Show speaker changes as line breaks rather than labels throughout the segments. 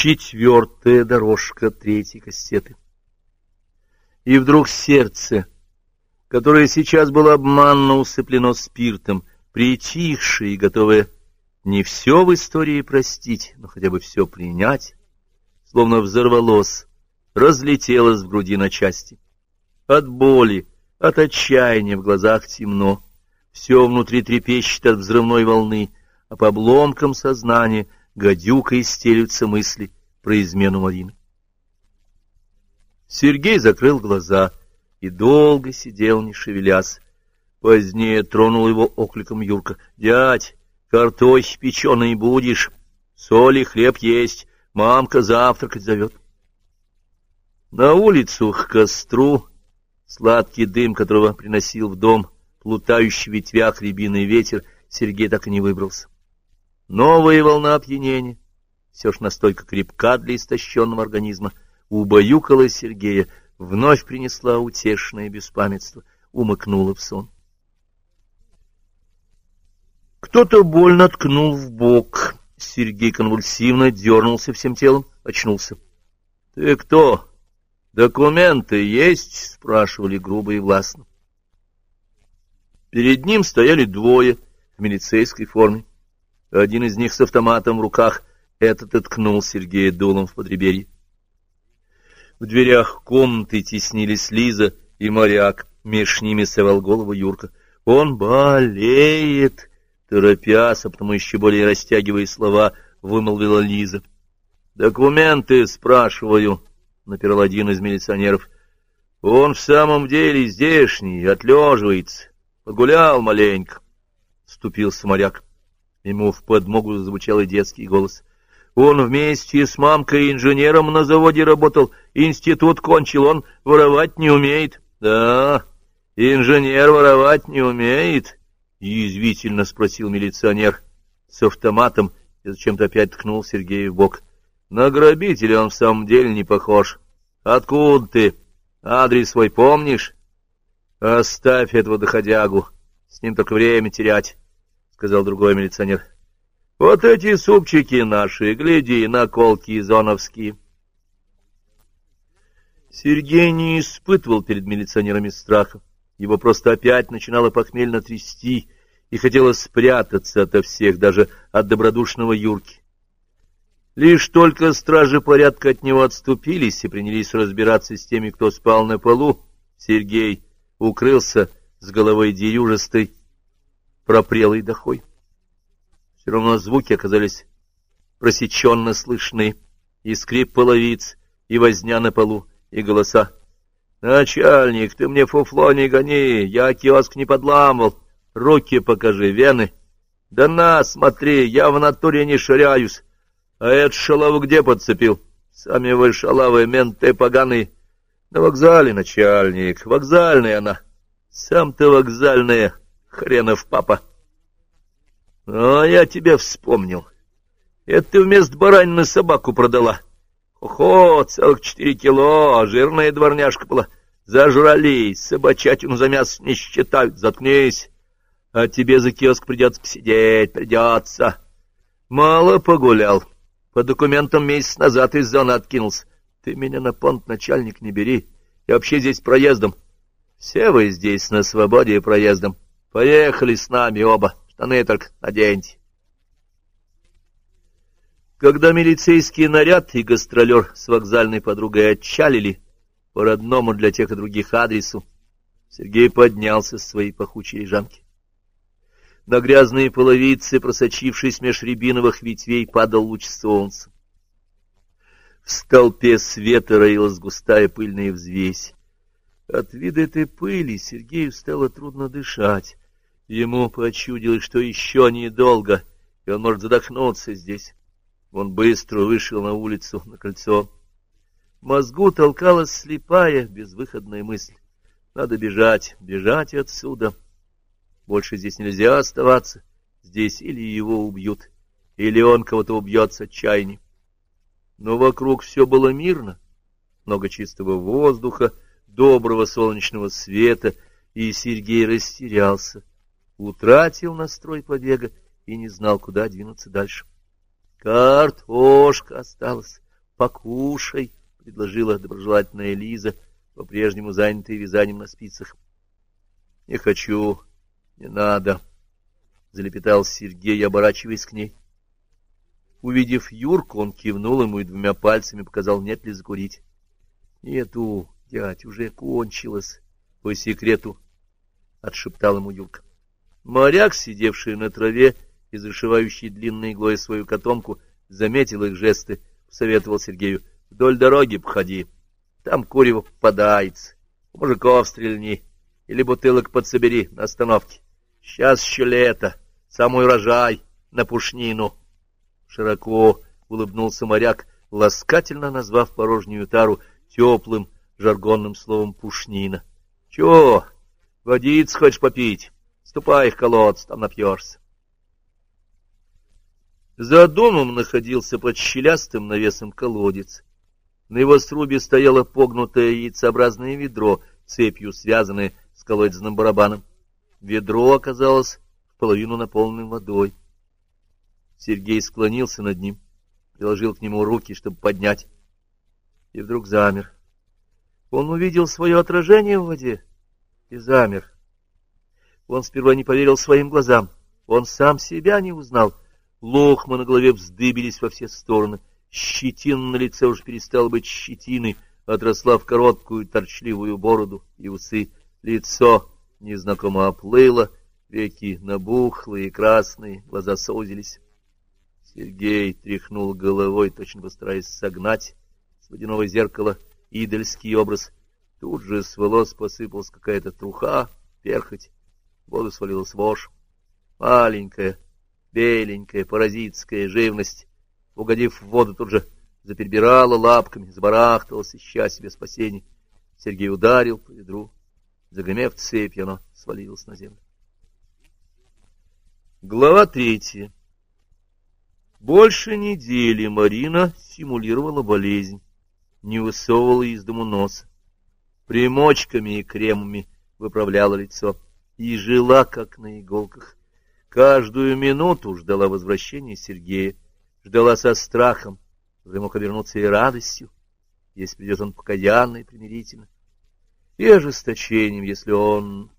Четвертая дорожка третьей кассеты. И вдруг сердце, которое сейчас было обманно усыплено спиртом, притихшее и готовое не все в истории простить, но хотя бы все принять, словно взорвалось, разлетелось в груди на части. От боли, от отчаяния в глазах темно, все внутри трепещет от взрывной волны, а по обломкам сознания гадюкой стелются мысли про измену Марины. Сергей закрыл глаза и долго сидел, не шевелясь. Позднее тронул его окликом Юрка. — Дядь, картохи печеный будешь, соль и хлеб есть, мамка завтракать зовет. На улицу к костру, сладкий дым которого приносил в дом плутающий ветвях рябиный ветер, Сергей так и не выбрался. Новая волна опьянения, все ж настолько крепка для истощенного организма, убаюкала Сергея, вновь принесла утешное беспамятство, умыкнула в сон. Кто-то больно ткнул в бок. Сергей конвульсивно дернулся всем телом, очнулся. — Ты кто? Документы есть? — спрашивали грубо и властно. Перед ним стояли двое в милицейской форме. Один из них с автоматом в руках, этот откнул Сергея дулом в подреберье. В дверях комнаты теснились Лиза и моряк, меж ними совал голову Юрка. «Он болеет!» Торопясь, а потому еще более растягивая слова, вымолвила Лиза. «Документы, спрашиваю», — напирал один из милиционеров. «Он в самом деле здешний, отлеживается. Погулял маленько», — ступился моряк. Ему в подмогу зазвучал и детский голос. Он вместе с мамкой инженером на заводе работал, институт кончил, он воровать не умеет. — Да, инженер воровать не умеет? — язвительно спросил милиционер с автоматом и зачем-то опять ткнул Сергея в бок. — На грабителя он в самом деле не похож. — Откуда ты? Адрес свой помнишь? — Оставь этого доходягу, с ним только время терять сказал другой милиционер. — Вот эти супчики наши, гляди, наколки зоновские. Сергей не испытывал перед милиционерами страха. Его просто опять начинало похмельно трясти, и хотелось спрятаться ото всех, даже от добродушного Юрки. Лишь только стражи порядка от него отступились и принялись разбираться с теми, кто спал на полу, Сергей укрылся с головой дерюжистой пропрелой дохой. Все равно звуки оказались просеченно слышны, и скрип половиц, и возня на полу, и голоса. «Начальник, ты мне фуфло не гони, я киоск не подламывал, руки покажи, вены. Да на, смотри, я в натуре не ширяюсь, а этот шалаву где подцепил? Сами вы шалавы, менты поганые. На вокзале, начальник, вокзальная она, сам-то вокзальная». Хренов папа. А я тебя вспомнил. Это ты вместо баранины собаку продала. Охо, целых четыре кило, жирная дворняжка была. Зажрались, собачатину за мясо не считают, заткнись. А тебе за киоск придется посидеть, придется. Мало погулял. По документам месяц назад из зоны откинулся. Ты меня на понт, начальник, не бери. Я вообще здесь проездом. Все вы здесь на свободе и проездом. Поехали с нами оба, штаны только наденьте. Когда милицейский наряд и гастролер с вокзальной подругой отчалили по родному для тех и других адресу, Сергей поднялся с своей пахучей лежанки. На грязные половицы, просочившись меж рябиновых ветвей, падал луч солнца. В столпе света роилась густая пыльная взвесь. От вида этой пыли Сергею стало трудно дышать. Ему почудилось, что еще недолго, и он может задохнуться здесь. Он быстро вышел на улицу, на кольцо. Мозгу толкалась слепая, безвыходная мысль. Надо бежать, бежать отсюда. Больше здесь нельзя оставаться. Здесь или его убьют, или он кого-то убьет с отчаяния. Но вокруг все было мирно, много чистого воздуха, доброго солнечного света, и Сергей растерялся, утратил настрой побега и не знал, куда двинуться дальше. Картошка осталась, покушай, — предложила доброжелательная Лиза, по-прежнему занятая вязанием на спицах. — Не хочу, не надо, — залепетал Сергей, оборачиваясь к ней. Увидев Юрку, он кивнул ему и двумя пальцами показал, нет ли закурить. — Нету, дядь, уже кончилось, по секрету, — отшептал ему Юрка. Моряк, сидевший на траве и зашивающий длинной иглой свою котомку, заметил их жесты, посоветовал Сергею. — Вдоль дороги походи, там курево попадается. У мужиков стрельни или бутылок подсобери на остановке. Сейчас еще лето, самый урожай на пушнину. Широко улыбнулся моряк, ласкательно назвав порожнюю тару теплым жаргонным словом «пушнина». — Чего, водиц хочешь попить? Ступай в колодц, там напьешься. За домом находился под щелястым навесом колодец. На его срубе стояло погнутое яйцеобразное ведро, цепью связанное с колодезным барабаном. Ведро оказалось в половину наполненным водой. Сергей склонился над ним, приложил к нему руки, чтобы поднять, и вдруг замер. Он увидел свое отражение в воде и замер. Он сперва не поверил своим глазам, он сам себя не узнал. Лохмы на голове вздыбились во все стороны, щетина на лице уже перестала быть щетиной, отросла в короткую торчливую бороду и усы. Лицо незнакомо оплыло, веки набухлые, красные, глаза сузились. Сергей тряхнул головой, точно постараясь согнать с водяного зеркала идольский образ. Тут же с волос посыпалась какая-то труха, перхоть, в воду свалилась вошь. Маленькая, беленькая, паразитская живность, угодив в воду, тут же заперебирала лапками, забарахталась, ища себе спасения. Сергей ударил по ведру. Загремев цепь, оно свалилось на землю. Глава третья. Больше недели Марина симулировала болезнь, не высовывала из дому носа, примочками и кремами выправляла лицо и жила, как на иголках. Каждую минуту ждала возвращения Сергея, ждала со страхом, который мог обернуться и радостью, если придет он покаянно и примирительно, и ожесточением, если он...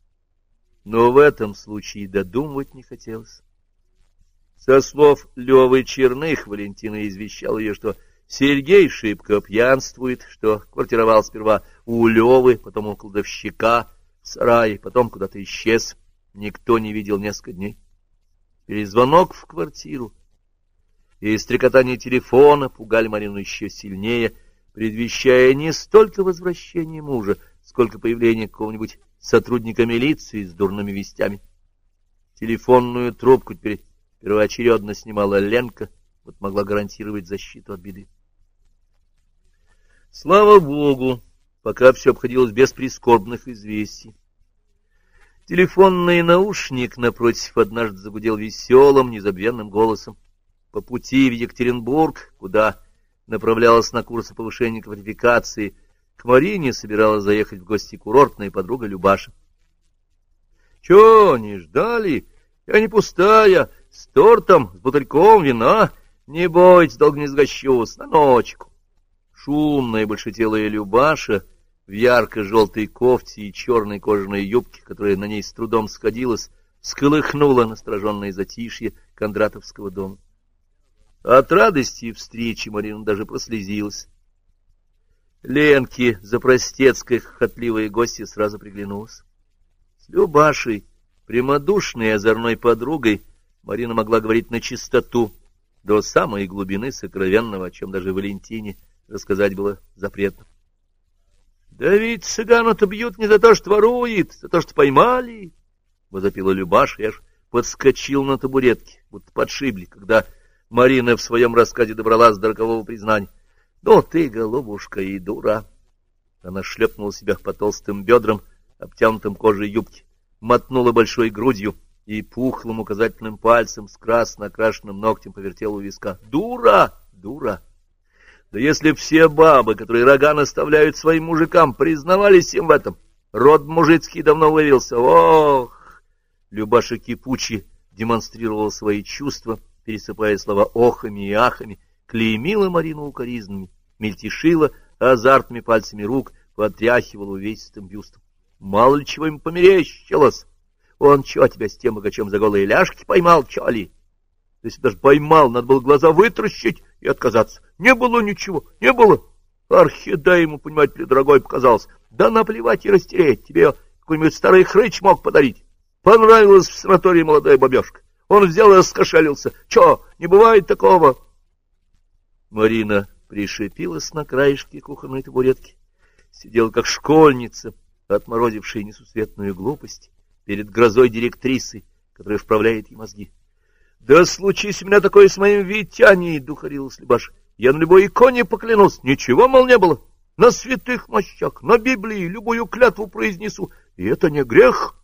Но в этом случае додумывать не хотелось. Со слов Левы Черных Валентина извещал ее, что Сергей шибко пьянствует, что квартировал сперва у Левы, потом у кладовщика сарае, потом куда-то исчез. Никто не видел несколько дней. Перезвонок в квартиру и стрекотание телефона пугали Марину еще сильнее, предвещая не столько возвращение мужа, сколько появление какого-нибудь сотрудника милиции с дурными вестями. Телефонную трубку теперь первоочередно снимала Ленка, вот могла гарантировать защиту от беды. Слава Богу, пока все обходилось без прискорбных известий. Телефонный наушник напротив однажды загудел веселым, незабвенным голосом. По пути в Екатеринбург, куда направлялась на курсы повышения квалификации, к Марине собиралась заехать в гости курортная подруга Любаша. — Чё, не ждали? Я не пустая, с тортом, с бутыльком вина. Не бойтесь, долго не сгощусь, на ночку. Шумная большетелая Любаша в ярко-желтой кофте и черной кожаной юбке, которая на ней с трудом сходилась, сколыхнула настороженное затишье Кондратовского дома. От радости и встречи Марина даже прослезилась. Ленке за простецкой хохотливой гости сразу приглянулась. С Любашей, прямодушной и озорной подругой, Марина могла говорить на чистоту, до самой глубины сокровенного, о чем даже Валентине рассказать было запретно. — Да ведь цыгану-то бьют не за то, что ворует, за то, что поймали, — возопила Любаша, я ж подскочил на табуретке, будто подшибли, когда Марина в своем рассказе добралась до рокового признания. — Ну ты, голубушка, и дура! Она шлепнула себя по толстым бедрам, обтянутым кожей юбки, мотнула большой грудью — и пухлым указательным пальцем с красно окрашенным ногтем повертел у виска. «Дура! Дура! Да если все бабы, которые рога наставляют своим мужикам, признавались им в этом, род мужицкий давно вывелся. Ох!» Любаша кипучи демонстрировала свои чувства, пересыпая слова охами и ахами, клеймила Марину укоризнами мельтешила азартными пальцами рук, потряхивала увесистым бюстом. Мало ли чего ему померещилось. Он чё тебя с тем богачом за голые ляжки поймал, чё ли? Если даже поймал, надо было глаза вытращить и отказаться. Не было ничего, не было. Орхидея ему, понимаете ли, дорогой показалось. Да наплевать и растереть. Тебе какой-нибудь старый хрыч мог подарить. Понравилась в санатории молодая бабешка. Он взял и раскошелился. Чё, не бывает такого? Марина пришипилась на краешке кухонной табуретки. Сидела как школьница, отморозившая несусветную глупость перед грозой директрисы, которая вправляет ей мозги. — Да случись у меня такое с моим Витяней, — духарился Любаш. — Я на любой иконе поклянусь, ничего, мол, не было. На святых мощах, на Библии любую клятву произнесу. И это не грех.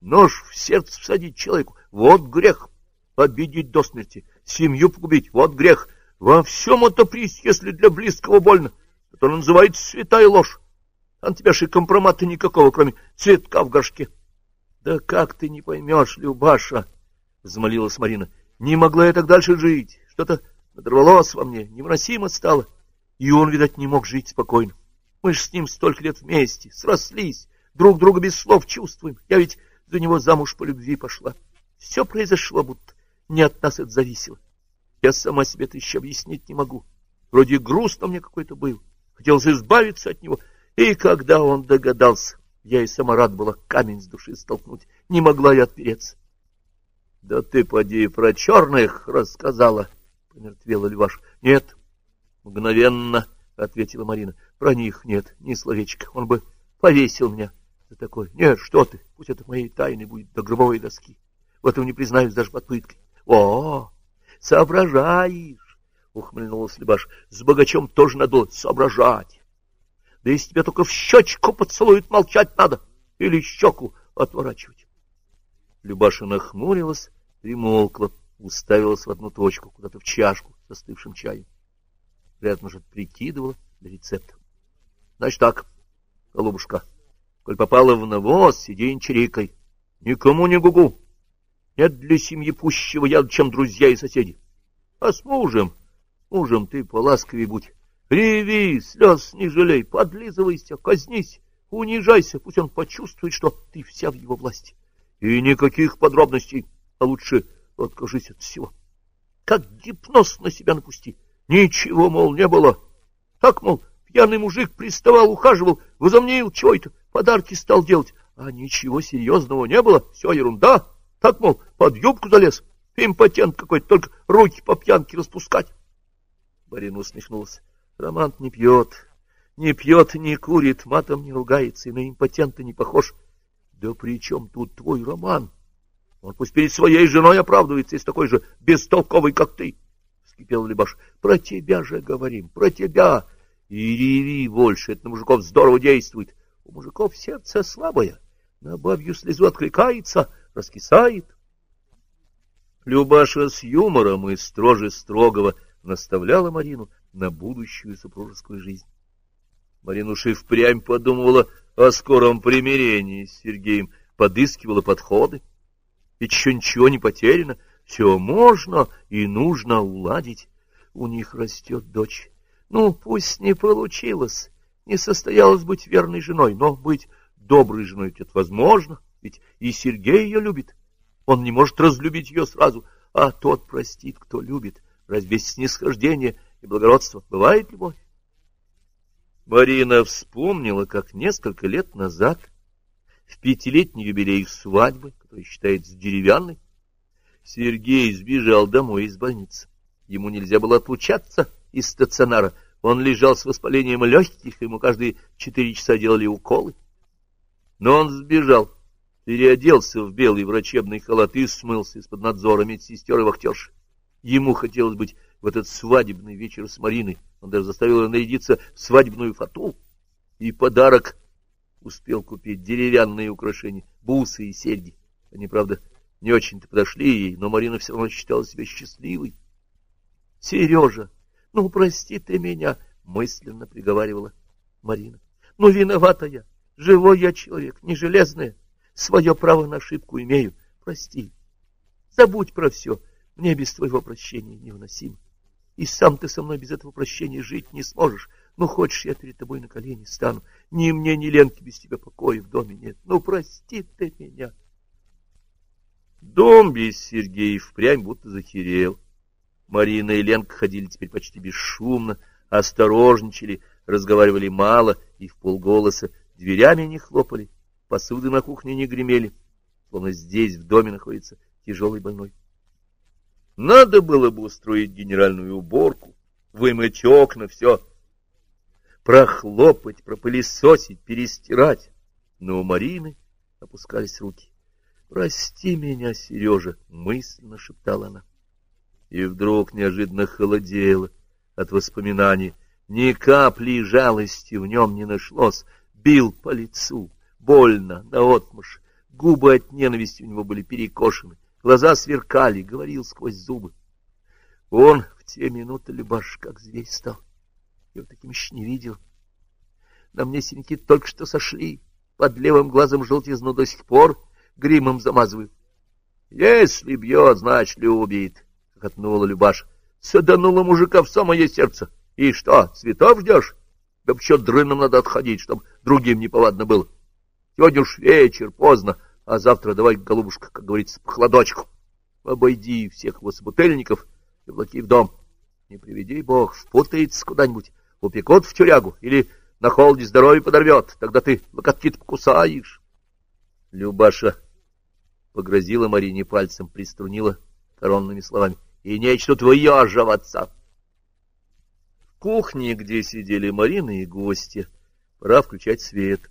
Нож в сердце всадить человеку — вот грех. Обидеть до смерти, семью погубить — вот грех. Во всем это приз, если для близкого больно. Это называется святая ложь. А на тебя же компромата никакого, кроме цветка в горшке. — Да как ты не поймешь, Любаша? — взмолилась Марина. — Не могла я так дальше жить. Что-то надорвалось во мне, невыносимо стало. И он, видать, не мог жить спокойно. Мы же с ним столько лет вместе, срослись, друг друга без слов чувствуем. Я ведь за него замуж по любви пошла. Все произошло, будто не от нас это зависело. Я сама себе это еще объяснить не могу. Вроде грустно мне какой-то был. Хотелось избавиться от него. И когда он догадался, я и сама рад была камень с души столкнуть. Не могла я отпереться. — Да ты, поди, про черных рассказала, — помертвела Льваш. — Нет, мгновенно, — ответила Марина. — Про них нет, ни словечка. Он бы повесил меня за такой. Нет, что ты, пусть это моей тайной будет до гробовой доски. В этом не признаюсь даже под пыткой. О, соображаешь, — ухмыльнулась Лебаш. — С богачом тоже надо соображать. Да если тебя только в щечку поцелуют, молчать надо. Или щеку отворачивать. Любаша нахмурилась, примолкла, уставилась в одну точку, куда-то в чашку с остывшим чаем. Вероятно, же прикидывала для рецепта. Значит так, голубушка, коль попала в навоз, сиди не чирикай. Никому не гугу. Нет для семьи пущего яда, чем друзья и соседи. А с мужем, мужем ты поласковей будь. Реви, слез не жалей, подлизывайся, казнись, унижайся, пусть он почувствует, что ты вся в его власти. И никаких подробностей, а лучше откажись от всего. Как гипноз на себя напусти. Ничего, мол, не было. Так, мол, пьяный мужик приставал, ухаживал, возомнил чего-то, подарки стал делать. А ничего серьезного не было, все ерунда. Так, мол, под юбку залез, импотент какой-то, только руки по пьянке распускать. Барин усмехнулся. Романт не пьет, не пьет, не курит, матом не ругается и на импотента не похож. Да при чем тут твой роман? Он пусть перед своей женой оправдывается, если такой же бестолковый, как ты. Вскипел Лебаш. Про тебя же говорим, про тебя. И реви больше, это на мужиков здорово действует. У мужиков сердце слабое, на бабью слезу откликается, раскисает. Любаша с юмором и строже строгого наставляла Марину на будущую супружескую жизнь. Марина и впрямь подумывала о скором примирении с Сергеем, подыскивала подходы. Ведь еще ничего не потеряно, все можно и нужно уладить. У них растет дочь. Ну, пусть не получилось, не состоялось быть верной женой, но быть доброй женой это возможно, ведь и Сергей ее любит. Он не может разлюбить ее сразу, а тот простит, кто любит. Разве без снисхождения и благородства бывает любовь? Марина вспомнила, как несколько лет назад, в пятилетний юбилей их свадьбы, который считается деревянной, Сергей сбежал домой из больницы. Ему нельзя было отлучаться из стационара. Он лежал с воспалением легких, ему каждые четыре часа делали уколы. Но он сбежал, переоделся в белый врачебный халат и смылся из-под надзора медсестер и вахтерши. Ему хотелось быть в этот свадебный вечер с Мариной. Он даже заставил ее нарядиться в свадебную фату. И подарок успел купить деревянные украшения, бусы и серьги. Они, правда, не очень-то подошли ей, но Марина все равно считала себя счастливой. — Сережа, ну прости ты меня, — мысленно приговаривала Марина. — Ну виновата я, живой я человек, не железная, свое право на ошибку имею, прости. Забудь про все, мне без твоего прощения невыносимо. И сам ты со мной без этого прощения жить не сможешь. Ну, хочешь, я перед тобой на колени стану. Ни мне, ни Ленке без тебя покоя в доме нет. Ну, прости ты меня. Дом без Сергея впрямь будто захерел. Марина и Ленка ходили теперь почти бесшумно, осторожничали, разговаривали мало и в полголоса, дверями не хлопали, посуды на кухне не гремели, словно здесь, в доме, находится тяжелый больной. Надо было бы устроить генеральную уборку, вымыть окна, все прохлопать, пропылесосить, перестирать. Но у Марины опускались руки. «Прости меня, Сережа!» — мысленно шептала она. И вдруг неожиданно холодело от воспоминаний. Ни капли жалости в нем не нашлось. Бил по лицу, больно, наотмашь. Губы от ненависти у него были перекошены, глаза сверкали, говорил сквозь зубы. Он в те минуты, Любаш, как зверь стал. Я его таким еще не видел. На мне синяки только что сошли, под левым глазом желтизну до сих пор гримом замазываю. — Если бьет, значит, любит, — хохотнула Любаш. — Саданула мужика в самое сердце. И что, цветов ждешь? Да еще дрыном надо отходить, чтоб другим неповадно было. Сегодня уж вечер, поздно, а завтра давай, голубушка, как говорится, по холодочку. Обойди всех его собутыльников и влаки в дом. Не приведи бог, впутается куда-нибудь, упекут в тюрягу или на холоде здоровье подорвет, тогда ты локотки-то покусаешь. Любаша погрозила Марине пальцем, приструнила коронными словами. И нечто твое жеваться. В кухне, где сидели Марина и гости, пора включать свет.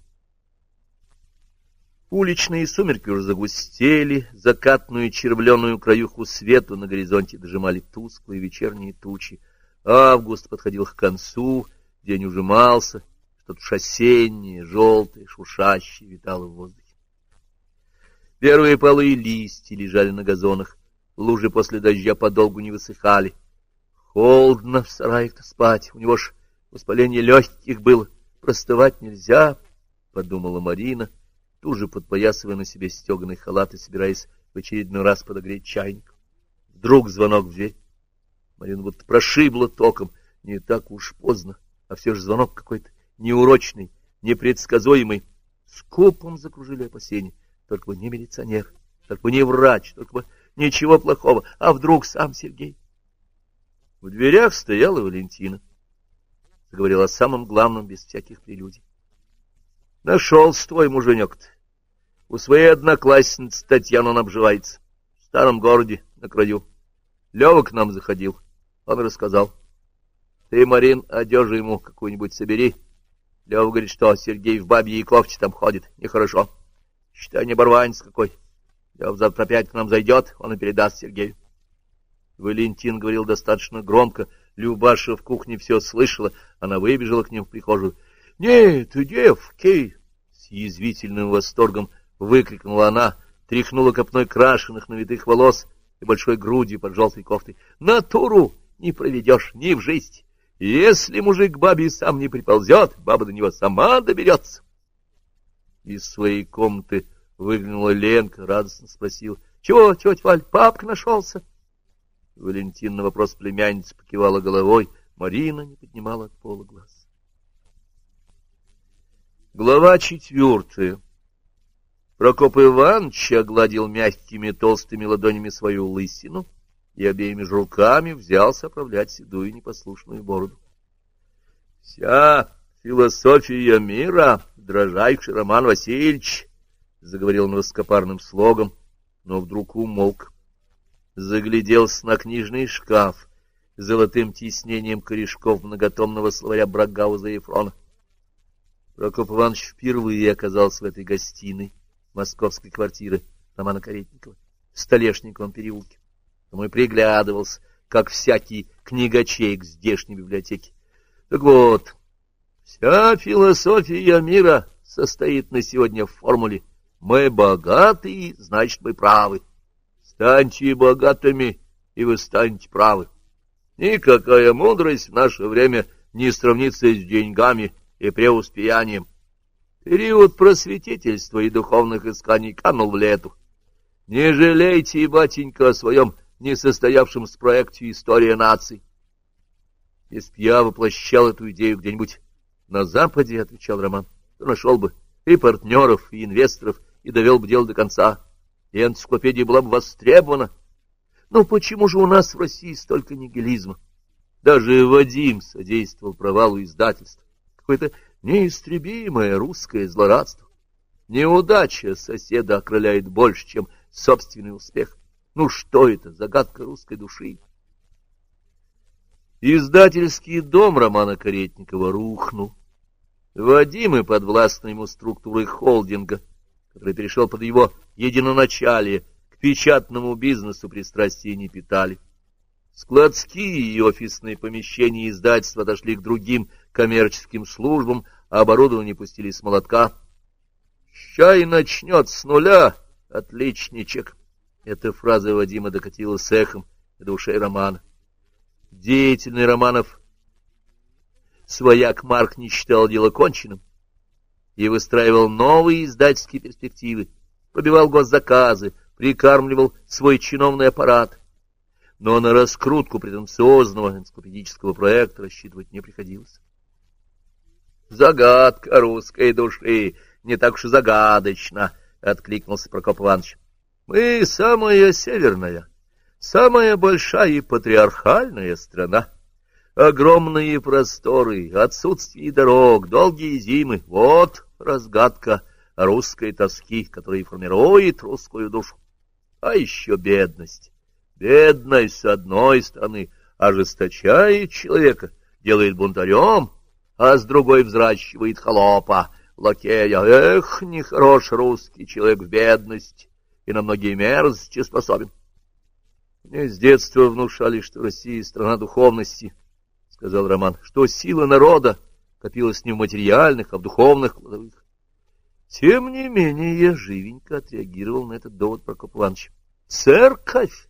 Уличные сумерки уже загустели, закатную червленую краюху свету на горизонте дожимали тусклые вечерние тучи. Август подходил к концу, день ужимался, что-то осеннее, желтое, шуршащее витало в воздухе. Первые полы и листья лежали на газонах, лужи после дождя подолгу не высыхали. Холодно в сараях-то спать, у него ж воспаление легких было, простывать нельзя, — подумала Марина, тут же подпоясывая на себе стеганый халат и собираясь в очередной раз подогреть чайник. Вдруг звонок в дверь. Марина вот прошибла током, не так уж поздно, а все же звонок какой-то неурочный, непредсказуемый. Скопом закружили опасения. Только бы не милиционер, только бы не врач, только бы ничего плохого. А вдруг сам Сергей? В дверях стояла Валентина. Заговорила о самом главном, без всяких прелюдий. Нашелся твой муженек-то. У своей одноклассницы Татьяны он обживается. В старом городе, на краю. Лева к нам заходил. Он рассказал. Ты, Марин, одежу ему какую-нибудь собери. Лева говорит, что Сергей в бабье и кофте там ходит. Нехорошо. Считай, не оборванец какой. Лев завтра опять к нам зайдет, он и передаст Сергею. Валентин говорил достаточно громко. Любаша в кухне все слышала. Она выбежала к ним в прихожую. — Нет, девки! — с язвительным восторгом выкрикнула она, тряхнула копной крашеных навитых волос и большой грудью под желтой кофтой. — Натуру не проведешь ни в жизнь. Если мужик бабе сам не приползет, баба до него сама доберется. Из своей комнаты выглянула Ленка, радостно спросила. — Чего, тетя Валь, папка нашелся? Валентин на вопрос племянницы покивала головой. Марина не поднимала от пола глаз. Глава четвертая. Прокоп Иванович огладил мягкими толстыми ладонями свою лысину и обеими же руками взялся оправлять седую непослушную бороду. — Вся философия мира, дрожайший Роман Васильевич, — заговорил он высокопарным слогом, но вдруг умолк. Загляделся на книжный шкаф золотым тиснением корешков многотомного словаря Брагауза и Ефрона. Прокоп Иванович впервые оказался в этой гостиной московской квартиры Романа Каретникова в Столешниковом переулке. Тому и приглядывался, как всякий книгачей к здешней библиотеке. Так вот, Вся философия мира состоит на сегодня в формуле «Мы богаты, значит, мы правы». Станьте богатыми, и вы станете правы. Никакая мудрость в наше время не сравнится с деньгами и преуспеянием. Период просветительства и духовных исканий канул в лету. Не жалейте, батенька, о своем несостоявшемся проекте «История наций». Если б я воплощал эту идею где-нибудь на Западе, — отвечал Роман, — то нашел бы и партнеров, и инвесторов, и довел бы дело до конца, и энциклопедия была бы востребована. Но почему же у нас в России столько нигилизма? Даже Вадим содействовал провалу издательства. Какое-то неистребимое русское злорадство. Неудача соседа окрыляет больше, чем собственный успех. Ну что это, загадка русской души? Издательский дом Романа Каретникова рухнул. Вадим и подвластной ему структуры холдинга, который перешел под его единоначалие, к печатному бизнесу пристрастия не питали. Складские и офисные помещения издательства отошли к другим коммерческим службам, а оборудование пустили с молотка. «Щай начнет с нуля, отличничек!» Эта фраза Вадима докатила с эхом до ушей Романа. Деятельный Романов свояк Марк не считал дело конченным и выстраивал новые издательские перспективы, побивал госзаказы, прикармливал свой чиновный аппарат. Но на раскрутку претенциозного энциклопедического проекта рассчитывать не приходилось. «Загадка русской души не так уж и загадочна», — откликнулся Прокоп Иванович. «Мы самая северная, самая большая и патриархальная страна. Огромные просторы, отсутствие дорог, долгие зимы — вот разгадка русской тоски, которая формирует русскую душу. А еще бедность. Бедность, с одной стороны, ожесточает человека, делает бунтарем, а с другой взращивает холопа, лакея. Эх, нехорош русский человек в бедности и на многие мерзости способен. Мне с детства внушали, что Россия — страна духовности, — сказал Роман, — что сила народа копилась не в материальных, а в духовных кладовых. Тем не менее, я живенько отреагировал на этот довод Прокоп Иванович. Церковь,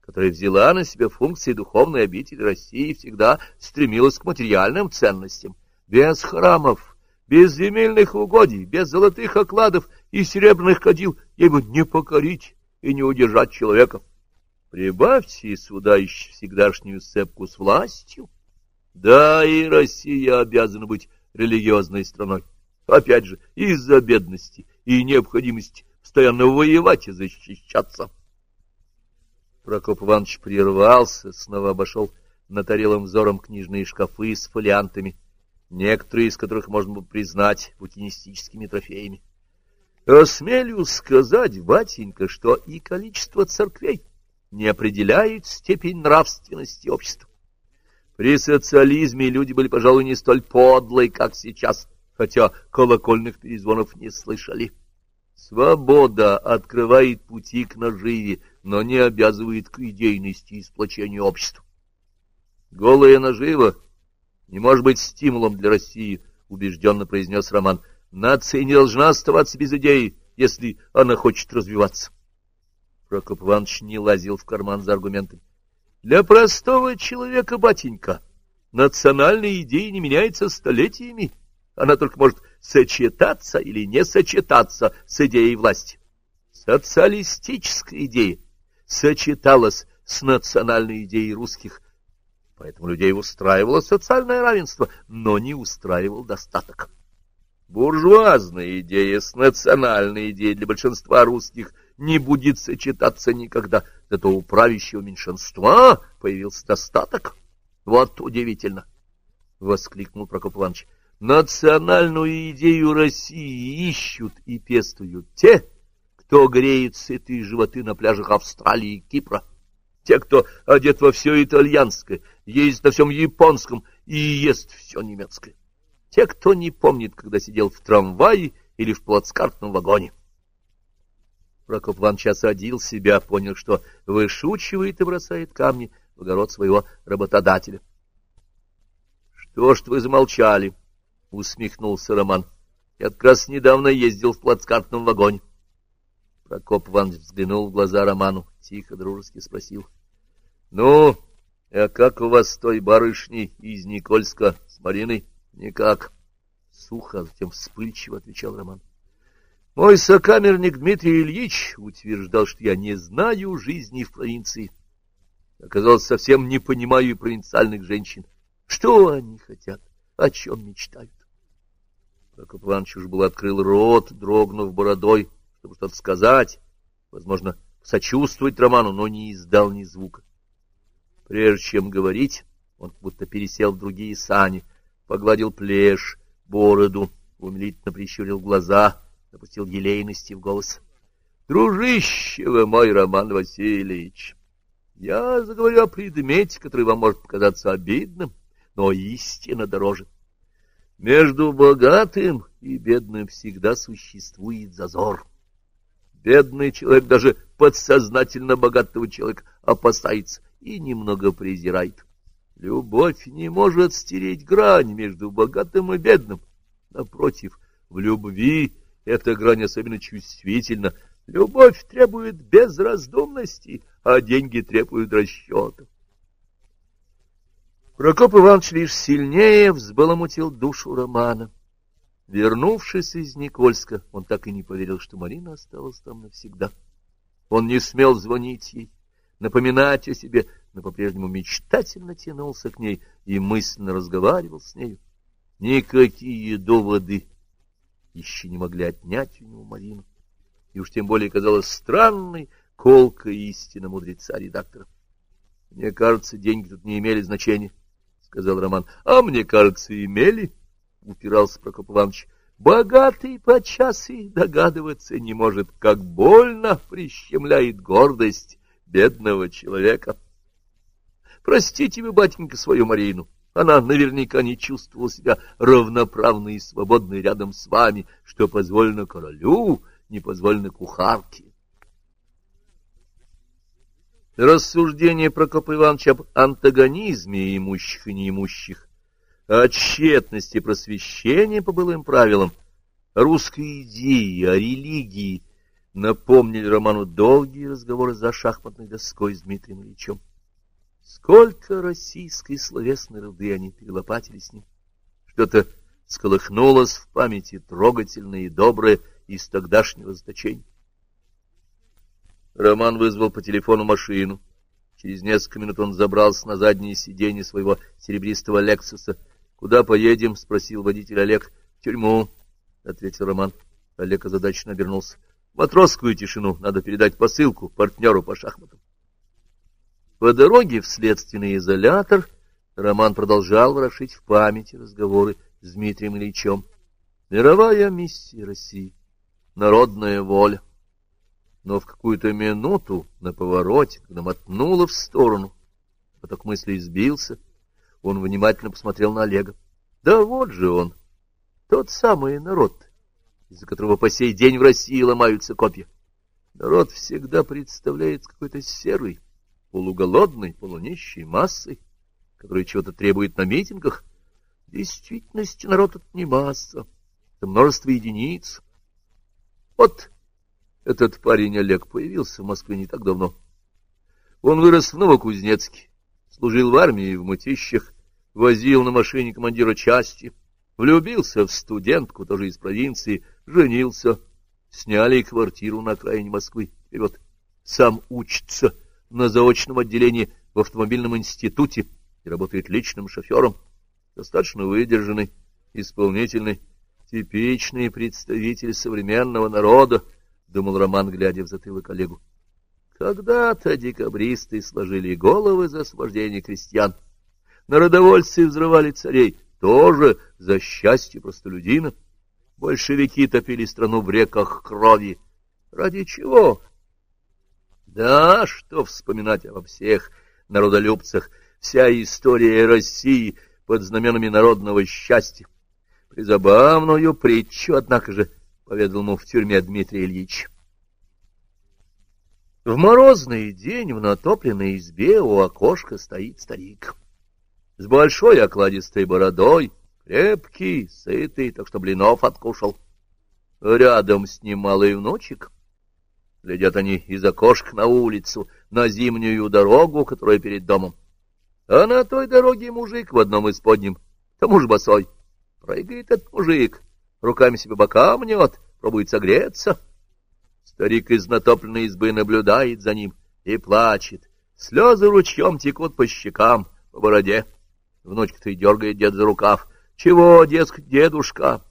которая взяла на себя функции духовной обители России, всегда стремилась к материальным ценностям. Без храмов, без земельных угодий, без золотых окладов и серебряных кадил ей бы не покорить и не удержать человека. Прибавьте сюда еще всегдашнюю сцепку с властью. Да, и Россия обязана быть религиозной страной. Опять же, из-за бедности и необходимости постоянно воевать и защищаться. Прокоп Иванович прервался, снова обошел натарелым взором книжные шкафы с фолиантами, некоторые из которых можно было признать букинистическими трофеями. Осмелюсь сказать, батенька, что и количество церквей — не определяет степень нравственности общества. При социализме люди были, пожалуй, не столь подлые, как сейчас, хотя колокольных перезвонов не слышали. Свобода открывает пути к наживе, но не обязывает к идейности и сплочению общества. Голая нажива не может быть стимулом для России, убежденно произнес Роман. Нация не должна оставаться без идеи, если она хочет развиваться. Прокоп Иванович не лазил в карман за аргументами. Для простого человека, батенька, национальная идея не меняется столетиями. Она только может сочетаться или не сочетаться с идеей власти. Социалистическая идея сочеталась с национальной идеей русских, поэтому людей устраивало социальное равенство, но не устраивал достаток. Буржуазная идея с национальной идеей для большинства русских – не будет сочетаться никогда. Зато у правящего меньшинства появился достаток. Вот удивительно! — воскликнул Прокоп Иванович. — Национальную идею России ищут и пестуют те, кто греет сытые животы на пляжах Австралии и Кипра, те, кто одет во все итальянское, ездит на всем японском и ест все немецкое, те, кто не помнит, когда сидел в трамвае или в плацкартном вагоне. Прокоп Иванович осадил себя, понял, что вышучивает и бросает камни в огород своего работодателя. — Что ж вы замолчали? — усмехнулся Роман. — Я как раз недавно ездил в плацкартном вагоне. Прокоп Иванович взглянул в глаза Роману, тихо, дружески спросил. — Ну, а как у вас с той барышней из Никольска с Мариной? — Никак. Сухо, а затем вспыльчиво отвечал Роман. — мой сокамерник Дмитрий Ильич утверждал, что я не знаю жизни в провинции. Оказалось, совсем не понимаю провинциальных женщин. Что они хотят? О чем мечтают? Прокоп Иванович уж был открыл рот, дрогнув бородой, чтобы что-то сказать, возможно, сочувствовать Роману, но не издал ни звука. Прежде чем говорить, он будто пересел в другие сани, погладил плешь, бороду, умилительно прищурил глаза, напустил елейности в голос. — Дружище вы мой, Роман Васильевич! Я заговорю о предмете, который вам может показаться обидным, но истина дороже. Между богатым и бедным всегда существует зазор. Бедный человек даже подсознательно богатого человека опасается и немного презирает. Любовь не может стереть грань между богатым и бедным. Напротив, в любви эта грань особенно чувствительна. Любовь требует безраздумности, а деньги требуют расчетов. Прокоп Иванович лишь сильнее взбаламутил душу Романа. Вернувшись из Никольска, он так и не поверил, что Марина осталась там навсегда. Он не смел звонить ей, напоминать о себе, но по-прежнему мечтательно тянулся к ней и мысленно разговаривал с нею. Никакие доводы еще не могли отнять у него Марину, и уж тем более казалось странной колкая истина мудреца-редактора. Мне кажется, деньги тут не имели значения сказал Роман. — А мне кажется, имели, — упирался Прокоп Иванович. — Богатый подчас и догадываться не может, как больно прищемляет гордость бедного человека. Простите вы, батенька, свою Марину. Она наверняка не чувствовала себя равноправной и свободной рядом с вами, что позволено королю, не позволено кухарке. Рассуждение Прокопа Ивановича об антагонизме имущих и неимущих, о тщетности просвещения по былым правилам, русской идеи, о религии, напомнили Роману долгие разговоры за шахматной доской с Дмитрием Ильичем. Сколько российской словесной руды они перелопатили с ним. Что-то сколыхнулось в памяти трогательное и доброе из тогдашнего заточения. Роман вызвал по телефону машину. Через несколько минут он забрался на заднее сиденье своего серебристого «Лексуса». «Куда поедем?» — спросил водитель Олег. «В тюрьму», — ответил Роман. Олег озадаченно обернулся. «Матросскую тишину. Надо передать посылку партнеру по шахматам». По дороге в следственный изолятор Роман продолжал ворошить в памяти разговоры с Дмитрием Ильичем. «Мировая миссия России. Народная воля» но в какую-то минуту на повороте, когда мотнуло в сторону, поток мыслей сбился, он внимательно посмотрел на Олега. Да вот же он, тот самый народ, из-за которого по сей день в России ломаются копья. Народ всегда представляется какой-то серой, полуголодной, полунищей массой, которая чего-то требует на митингах. В действительности народ — это не масса, это множество единиц. Вот этот парень Олег появился в Москве не так давно. Он вырос в Новокузнецке, служил в армии в Мытищах, возил на машине командира части, влюбился в студентку, тоже из провинции, женился, сняли квартиру на окраине Москвы. И вот сам учится на заочном отделении в автомобильном институте и работает личным шофером, достаточно выдержанный, исполнительный, типичный представитель современного народа, думал Роман, глядя в затылок Олегу. Когда-то декабристы сложили головы за освобождение крестьян. Народовольцы взрывали царей, тоже за счастье простолюдина. Большевики топили страну в реках крови. Ради чего? Да, что вспоминать обо всех народолюбцах, вся история России под знаменами народного счастья. Призабавную притчу, однако же, — поведал ему в тюрьме Дмитрий Ильич. В морозный день в натопленной избе у окошка стоит старик. С большой окладистой бородой, крепкий, сытый, так что блинов откушал. Рядом с ним малый внучек. Глядят они из окошка на улицу, на зимнюю дорогу, которая перед домом. А на той дороге мужик в одном из подним, тому же босой. Прыгает этот мужик, руками себе бока мнет, пробует согреться. Старик из натопленной избы наблюдает за ним и плачет. Слезы ручьем текут по щекам, по бороде. Внучка-то и дергает дед за рукав. Чего, дескать, дедушка?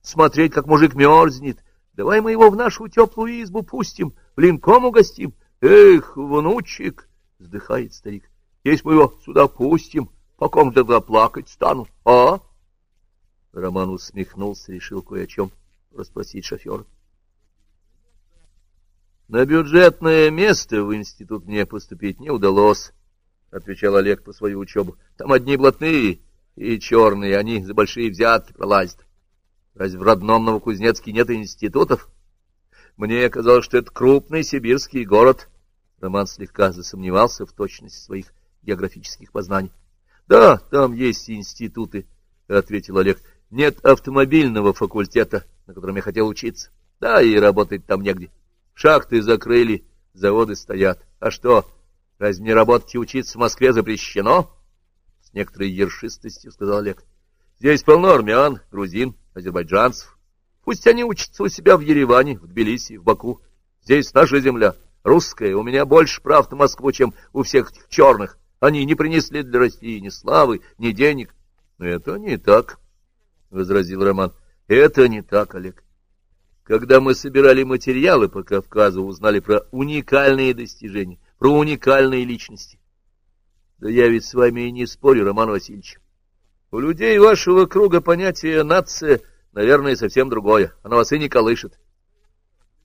Смотреть, как мужик мерзнет. Давай мы его в нашу теплую избу пустим, блинком угостим. Эх, внучек, вздыхает старик, если мы его сюда пустим, по ком тогда плакать стану, а? Роман усмехнулся, решил кое о чем расспросить шофера. На бюджетное место в институт мне поступить не удалось, — отвечал Олег по свою учебу. Там одни блатные и черные, они за большие взятки пролазят. Разве в родном Новокузнецке нет институтов? Мне казалось, что это крупный сибирский город. Роман слегка засомневался в точности своих географических познаний. — Да, там есть институты, — ответил Олег. — Нет автомобильного факультета, на котором я хотел учиться. Да, и работать там негде. Шахты закрыли, заводы стоят. А что, разве мне работать и учиться в Москве запрещено? С некоторой ершистостью сказал Олег. Здесь полно армян, грузин, азербайджанцев. Пусть они учатся у себя в Ереване, в Тбилиси, в Баку. Здесь наша земля, русская. У меня больше прав на Москву, чем у всех этих черных. Они не принесли для России ни славы, ни денег. — Это не так, — возразил Роман. — Это не так, Олег. Когда мы собирали материалы по Кавказу, узнали про уникальные достижения, про уникальные личности. Да я ведь с вами и не спорю, Роман Васильевич. У людей вашего круга понятие «нация», наверное, совсем другое. Оно вас и не колышет.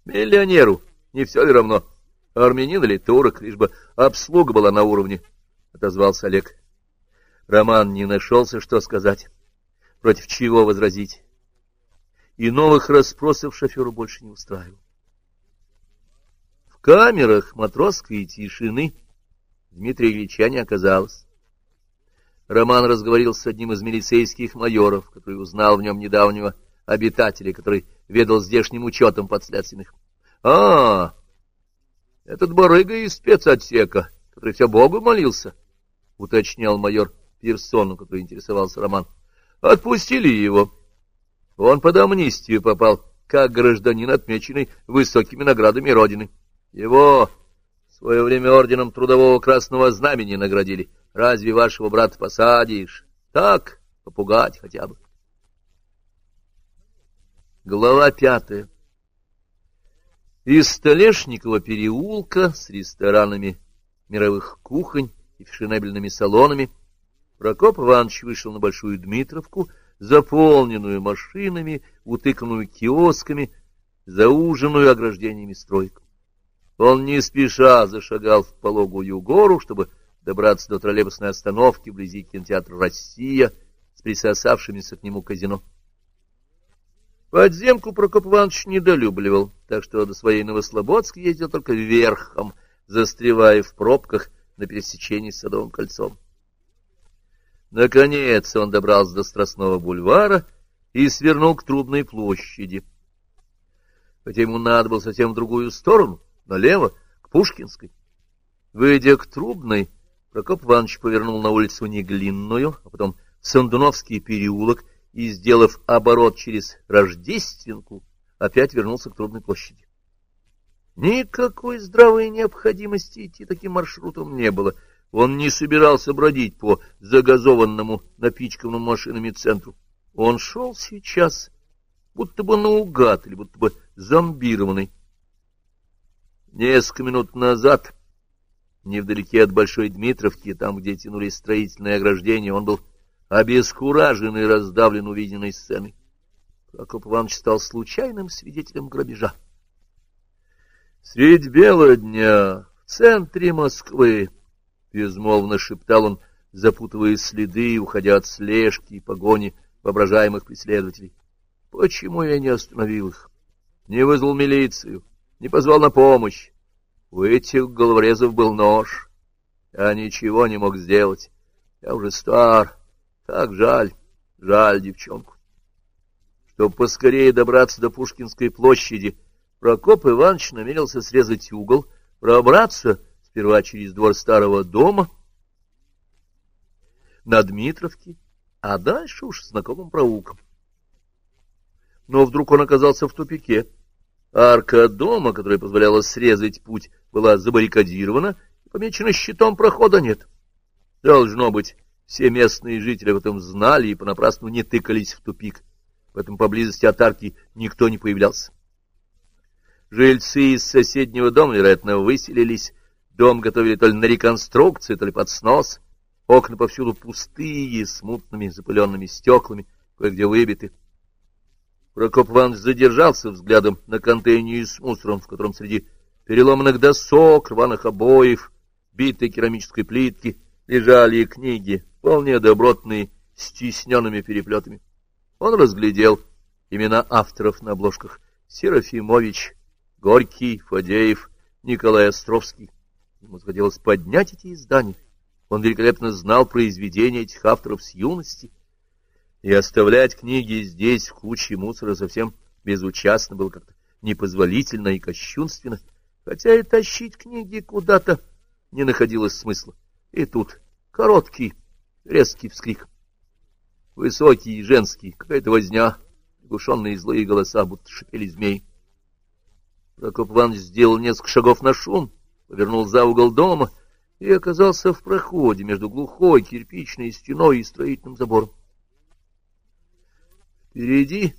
Миллионеру не все ли равно, армянин или турок, лишь бы обслуга была на уровне, — отозвался Олег. Роман не нашелся, что сказать, против чего возразить и новых расспросов шоферу больше не устраивал. В камерах матросской тишины Дмитрия Ильича не оказалось. Роман разговорил с одним из милицейских майоров, который узнал в нем недавнего обитателя, который ведал здешним учетом подследственных. — А, этот барыга из спецотсека, который все Богу молился, — уточнял майор персону, который интересовался Роман. — Отпустили его. — он под амнистию попал, как гражданин, отмеченный высокими наградами Родины. Его в свое время орденом Трудового Красного Знамени наградили. Разве вашего брата посадишь? Так, попугать хотя бы. Глава пятая. Из Столешникова переулка с ресторанами мировых кухонь и фешенебельными салонами Прокоп Иванович вышел на Большую Дмитровку — заполненную машинами, утыканную киосками, зауженную ограждениями стройку. Он не спеша зашагал в пологую гору, чтобы добраться до троллейбусной остановки вблизи кинотеатра «Россия» с присосавшимися к нему казино. Подземку Прокоп Иванович недолюбливал, так что до своей Новослободской ездил только верхом, застревая в пробках на пересечении с Садовым кольцом. Наконец он добрался до Страстного бульвара и свернул к Трубной площади. Хотя ему надо было совсем в другую сторону, налево, к Пушкинской. Выйдя к Трубной, Прокоп Иванович повернул на улицу Неглинную, а потом Сандуновский переулок и, сделав оборот через Рождественку, опять вернулся к Трубной площади. Никакой здравой необходимости идти таким маршрутом не было — он не собирался бродить по загазованному, напичканному машинами центру. Он шел сейчас, будто бы наугад или будто бы зомбированный. Несколько минут назад, невдалеке от Большой Дмитровки, там, где тянулись строительные ограждения, он был обескуражен и раздавлен увиденной сценой. Прокоп Иванович стал случайным свидетелем грабежа. Средь бела дня в центре Москвы — безмолвно шептал он, запутывая следы и уходя от слежки и погони воображаемых преследователей. — Почему я не остановил их? Не вызвал милицию, не позвал на помощь? У этих головорезов был нож. Я ничего не мог сделать. Я уже стар. Так жаль, жаль девчонку. Чтобы поскорее добраться до Пушкинской площади, Прокоп Иванович намерился срезать угол, пробраться сперва через двор старого дома на Дмитровке, а дальше уж знакомым проулком. Но вдруг он оказался в тупике. Арка дома, которая позволяла срезать путь, была забаррикадирована, и помечена щитом прохода нет. Должно быть, Все местные жители об этом знали и понапрасну не тыкались в тупик. Поэтому поблизости от арки никто не появлялся. Жильцы из соседнего дома, вероятно, выселились. Дом готовили то ли на реконструкцию, то ли под снос. Окна повсюду пустые, с мутными запыленными стеклами, кое-где выбиты. Прокоп Иванович задержался взглядом на контейнере с мусором, в котором среди переломанных досок, рваных обоев, битой керамической плитки лежали книги, вполне добротные, с тисненными переплетами. Он разглядел имена авторов на обложках — Серафимович, Горький, Фадеев, Николай Островский. Ему захотелось поднять эти издания. Он великолепно знал произведения этих авторов с юности — и оставлять книги здесь, в куче мусора, совсем безучастно было как-то непозволительно и кощунственно, хотя и тащить книги куда-то не находилось смысла. И тут короткий, резкий вскрик. Высокий и женский, какая-то возня, приглушенные злые голоса, будто шипели змеи. Прокоп Иванович сделал несколько шагов на шум, повернул за угол дома и оказался в проходе между глухой кирпичной стеной и строительным забором. Впереди.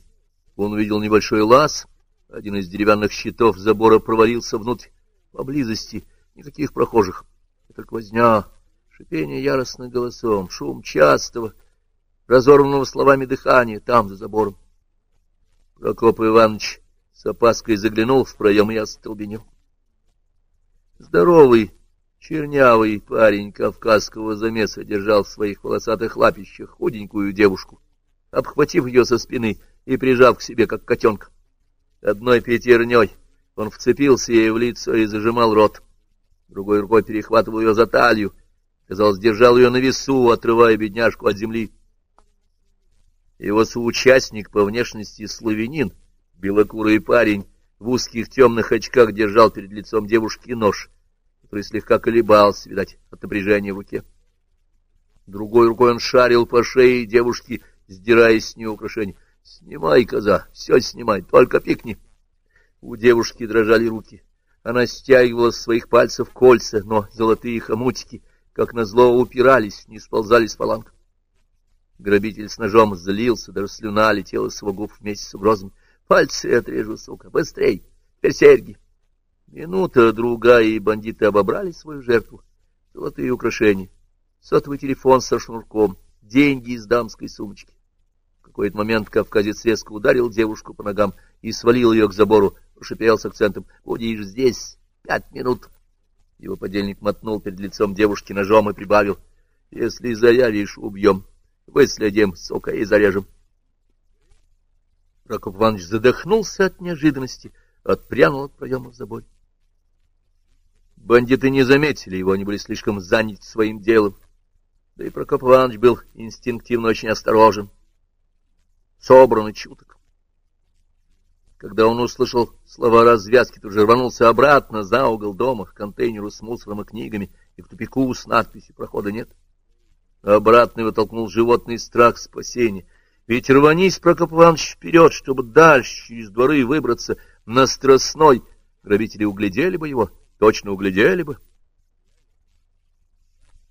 Он увидел небольшой лаз, один из деревянных щитов забора провалился внутрь. Поблизости. Никаких прохожих, только возня, шипение яростным голосом, шум частого, разорванного словами дыхания там, за забором. Прокоп Иванович с опаской заглянул в проем и остолбенел. Здоровый, чернявый парень кавказского замеса держал в своих волосатых лапищах худенькую девушку обхватив ее со спины и прижав к себе, как котенка. Одной пятерней он вцепился ей в лицо и зажимал рот. Другой рукой перехватывал ее за талию. Казалось, держал ее на весу, отрывая бедняжку от земли. Его соучастник по внешности славянин, белокурый парень, в узких темных очках держал перед лицом девушки нож, который слегка колебался, видать, от напряжения в руке. Другой рукой он шарил по шее девушки, сдирая с нее украшения. — Снимай, коза, все снимай, только пикни. У девушки дрожали руки. Она стягивала с своих пальцев кольца, но золотые хомутики, как назло, упирались, не сползали с паланка. Грабитель с ножом злился, даже слюна летела с его губ вместе с угрозами. — Пальцы отрежу, сука, быстрей, теперь серьги. Минута, другая, и бандиты обобрали свою жертву. Золотые украшения, сотовый телефон со шнурком, деньги из дамской сумочки. Какой-то момент кавказец резко ударил девушку по ногам и свалил ее к забору, прошипел с акцентом «Будешь здесь пять минут». Его подельник мотнул перед лицом девушки ножом и прибавил «Если заявишь, убьем, выследим, сука, и зарежем». Прокоп Иванович задохнулся от неожиданности, отпрянул от проема в заборе. Бандиты не заметили его, они были слишком заняты своим делом. Да и Прокоп Иванович был инстинктивно очень осторожен, собран и чуток. Когда он услышал слова развязки, тут же рванулся обратно за угол дома к контейнеру с мусором и книгами и к тупику с надписью «Прохода нет». Обратно его толкнул животный страх спасения. Ведь рванись, Прокоп Иванович, вперед, чтобы дальше через дворы выбраться на Страстной. Грабители углядели бы его, точно углядели бы.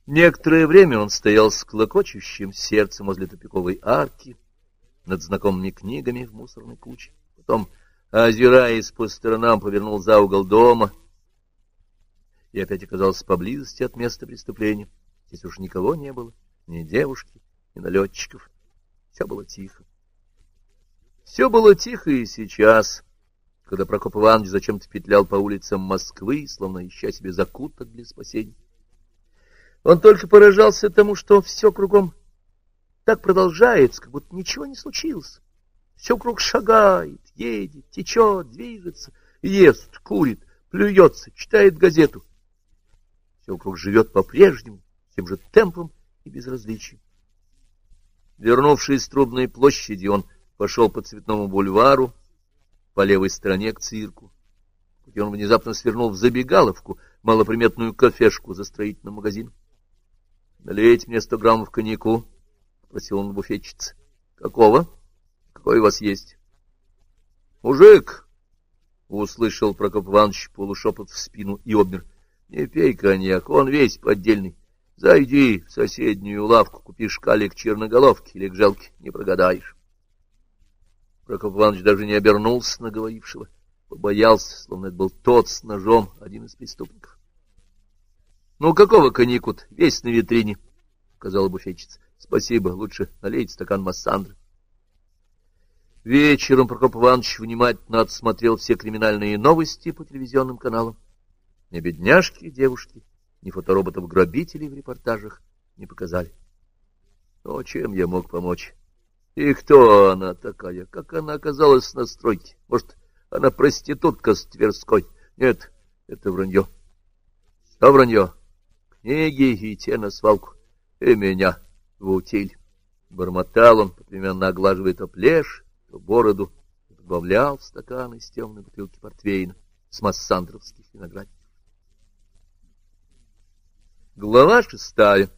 Некоторое время он стоял с клокочущим сердцем возле тупиковой арки, над знакомыми книгами в мусорной куче. Потом, озираясь по сторонам, повернул за угол дома и опять оказался поблизости от места преступления. Здесь уж никого не было, ни девушки, ни налетчиков. Все было тихо. Все было тихо и сейчас, когда Прокоп Иванович зачем-то петлял по улицам Москвы, словно ища себе закуток для спасения. Он только поражался тому, что все кругом так продолжается, как будто ничего не случилось. Все круг шагает, едет, течет, движется, ест, курит, плюется, читает газету. Все вокруг живет по-прежнему, тем же темпом и безразличием. Вернувшись с Трубной площади, он пошел по Цветному бульвару, по левой стороне к цирку, где он внезапно свернул в забегаловку, малоприметную кафешку за строительным магазином. — Налейте мне сто граммов коньяку, — просил он буфетчицы. — Какого? Какой у вас есть? — Мужик! — услышал Прокоп Иванович полушепот в спину и обмер. — Не пей коньяк, он весь поддельный. Зайди в соседнюю лавку, купи шкалик черноголовки или гжелки, не прогадаешь. Прокоп Иванович даже не обернулся на говорившего, побоялся, словно это был тот с ножом, один из преступников. — Ну, какого коньякут? Весь на витрине, — сказала буфетчица. — Спасибо, лучше налейте стакан массандры. Вечером Прокоп Иванович внимательно отсмотрел все криминальные новости по телевизионным каналам. Ни бедняжки, девушки, ни фотороботов-грабителей в репортажах не показали. Но чем я мог помочь? И кто она такая? Как она оказалась на стройке? Может, она проститутка с Тверской? Нет, это вранье. Что вранье? Книги и те на свалку. И меня в утиль. Бормотал он, попеременно оглаживая то плешь, то бороду, и добавлял в стакан из темной бутылки портвейна с массандровских виноградников. Глава шестая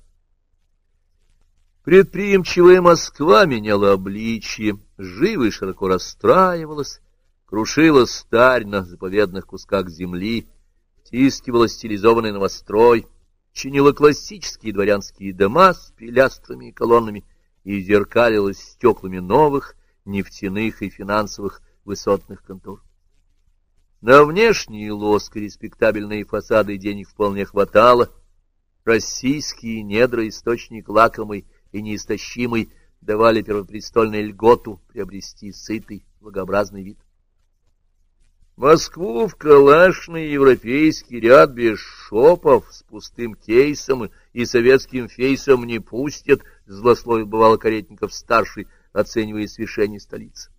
Предприимчивая Москва меняла обличье, живо и широко расстраивалась, крушила старь на заповедных кусках земли, втискивала стилизованный новострой, чинила классические дворянские дома с пилястрами и колоннами и зеркалилась стеклами новых, нефтяных и финансовых высотных контор. На внешние лоск респектабельные фасады денег вполне хватало. Российские недра, источник лакомый и неистощимый, давали первопрестольной льготу приобрести сытый, благообразный вид. Москву в калашный европейский ряд без шопов с пустым кейсом и советским фейсом не пустят, злословил бывало Каретников-старший, оценивая свишение столицы.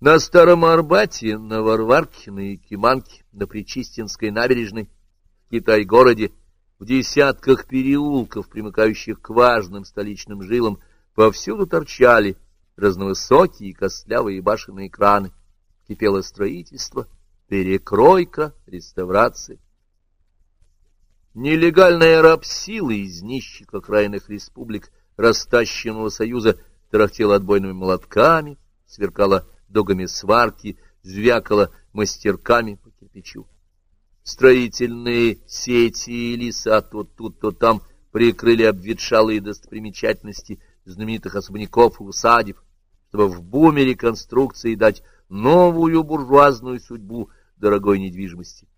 На Старом Арбате, на Варварке, на Якиманке, на Причистинской набережной, в Китай-городе, в десятках переулков, примыкающих к важным столичным жилам, повсюду торчали разновысокие костлявые башенные краны. Кипело строительство, перекройка, реставрация. Нелегальная рабсила из нищих окраинных республик — растащенного союза тарахтела отбойными молотками, сверкала догами сварки, звякала мастерками по кирпичу. Строительные сети и леса то тут, то там прикрыли обветшалые достопримечательности знаменитых особняков и усадеб, чтобы в буме реконструкции дать новую буржуазную судьбу дорогой недвижимости.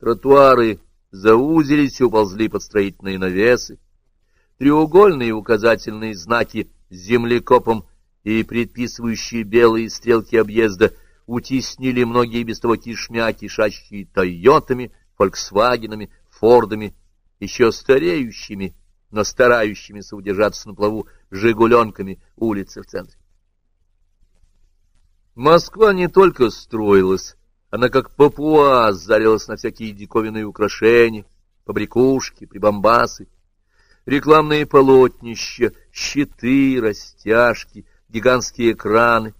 Тротуары заузились и уползли под строительные навесы, треугольные указательные знаки с землекопом и предписывающие белые стрелки объезда утеснили многие без того кишмя, кишащие Тойотами, Фольксвагенами, Фордами, еще стареющими, но старающимися удержаться на плаву Жигуленками улицы в центре. Москва не только строилась, она как папуа зарилась на всякие диковинные украшения, побрякушки, прибамбасы, рекламные полотнища, щиты, растяжки, гигантские экраны,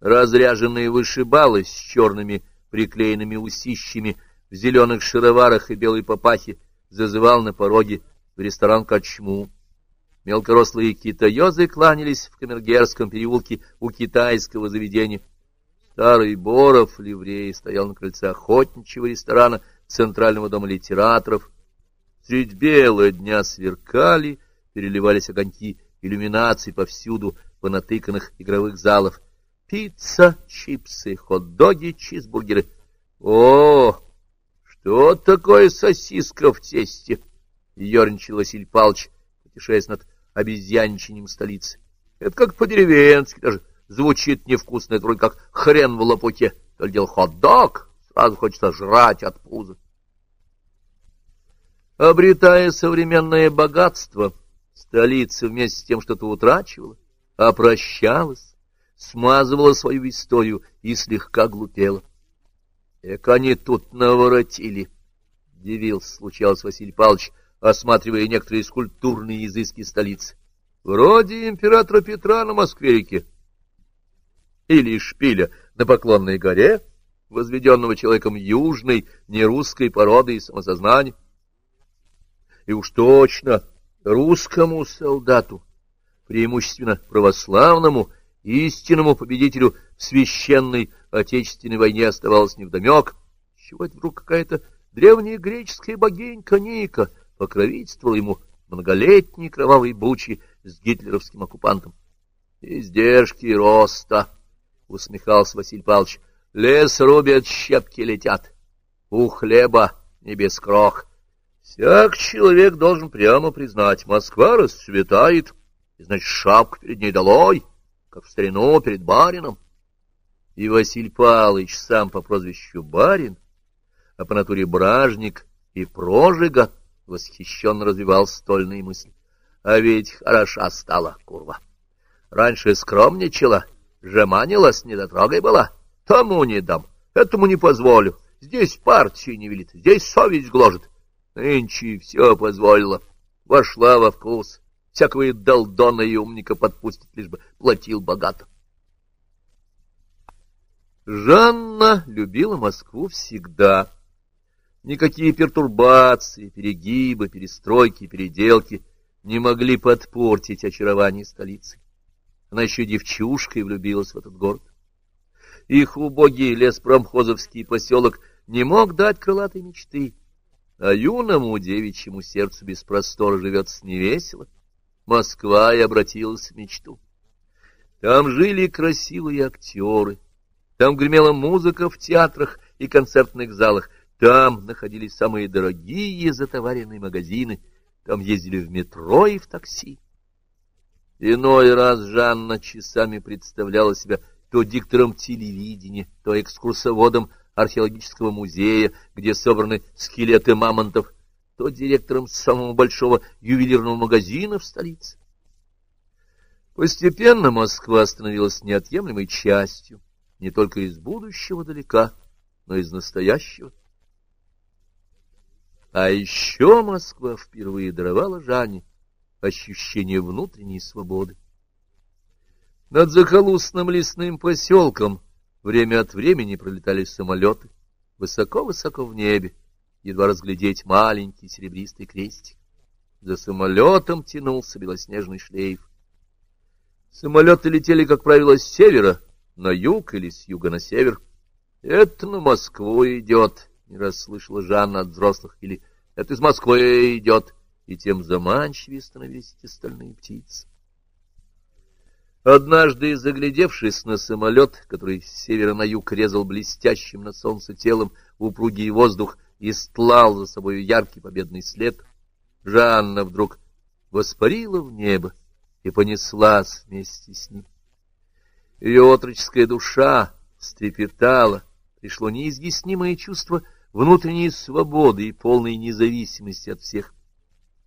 разряженные вышибалы с черными приклеенными усищами в зеленых шароварах и белой папахе зазывал на пороге в ресторан Качму. Мелкорослые китаёзы кланялись в Камергерском переулке у китайского заведения. Старый Боров ливрей стоял на крыльце охотничьего ресторана Центрального дома литераторов, Средь бела дня сверкали, переливались огоньки иллюминаций повсюду по натыканных игровых залов. Пицца, чипсы, хот-доги, чизбургеры. О, что такое сосиска в тесте? Ёрничал Василий Палыч, потешаясь над обезьяничанием столицы. Это как по-деревенски, даже звучит невкусно, это вроде как хрен в лопуте. То ли дело хот-дог, сразу хочется жрать от пуза. Обретая современное богатство, столица вместе с тем что-то утрачивала, опрощалась, смазывала свою историю и слегка глупела. Эк они тут наворотили, — дивился, случалось Василий Павлович, осматривая некоторые скульптурные изыски столицы. Вроде императора Петра на Москве-реке. Или шпиля на Поклонной горе, возведенного человеком южной, нерусской породы и самосознания. И уж точно русскому солдату, преимущественно православному, истинному победителю в священной Отечественной войне оставалось невдомек, чего вдруг какая-то древняя греческая богинька Ника покровительствовал ему многолетний кровавый бучи с гитлеровским оккупантом. «Издержки роста», — усмехался Василий Павлович, — «лес рубят, щепки летят, у хлеба не без крох». Всяк человек должен прямо признать, Москва расцветает, и, значит, шапку перед ней долой, как в старину перед барином. И Василий Павлович сам по прозвищу барин, а по натуре бражник и прожига, восхищенно развивал стольные мысли. А ведь хороша стала курва. Раньше скромничала, жеманилась, недотрогой была. Тому не дам, этому не позволю. Здесь партии не велит, здесь совесть гложет. Нынче все позволила, вошла во вкус. Всякого долдона и умника подпустит, лишь бы платил богато. Жанна любила Москву всегда. Никакие пертурбации, перегибы, перестройки, переделки не могли подпортить очарование столицы. Она еще девчушкой влюбилась в этот город. Их убогий леспромхозовский поселок не мог дать крылатой мечты, а юному девичьему сердцу без простора живется невесело. Москва и обратилась в мечту. Там жили красивые актеры, там гремела музыка в театрах и концертных залах, там находились самые дорогие затоваренные магазины, там ездили в метро и в такси. Иной раз Жанна часами представляла себя то диктором телевидения, то экскурсоводом археологического музея, где собраны скелеты мамонтов, то директором самого большого ювелирного магазина в столице. Постепенно Москва становилась неотъемлемой частью не только из будущего далека, но и из настоящего. А еще Москва впервые даровала Жанне ощущение внутренней свободы. Над захолустным лесным поселком время от времени пролетали самолеты, высоко-высоко в небе, едва разглядеть маленький серебристый крестик. За самолетом тянулся белоснежный шлейф. Самолеты летели, как правило, с севера на юг или с юга на север. Это на Москву идет, не раз слышала Жанна от взрослых, или это из Москвы идет, и тем заманчивее становились эти стальные птицы. Однажды, заглядевшись на самолет, который с севера на юг резал блестящим на солнце телом упругий воздух и стлал за собой яркий победный след, Жанна вдруг воспарила в небо и понеслась вместе с ним. Ее отроческая душа стрепетала, пришло неизъяснимое чувство внутренней свободы и полной независимости от всех.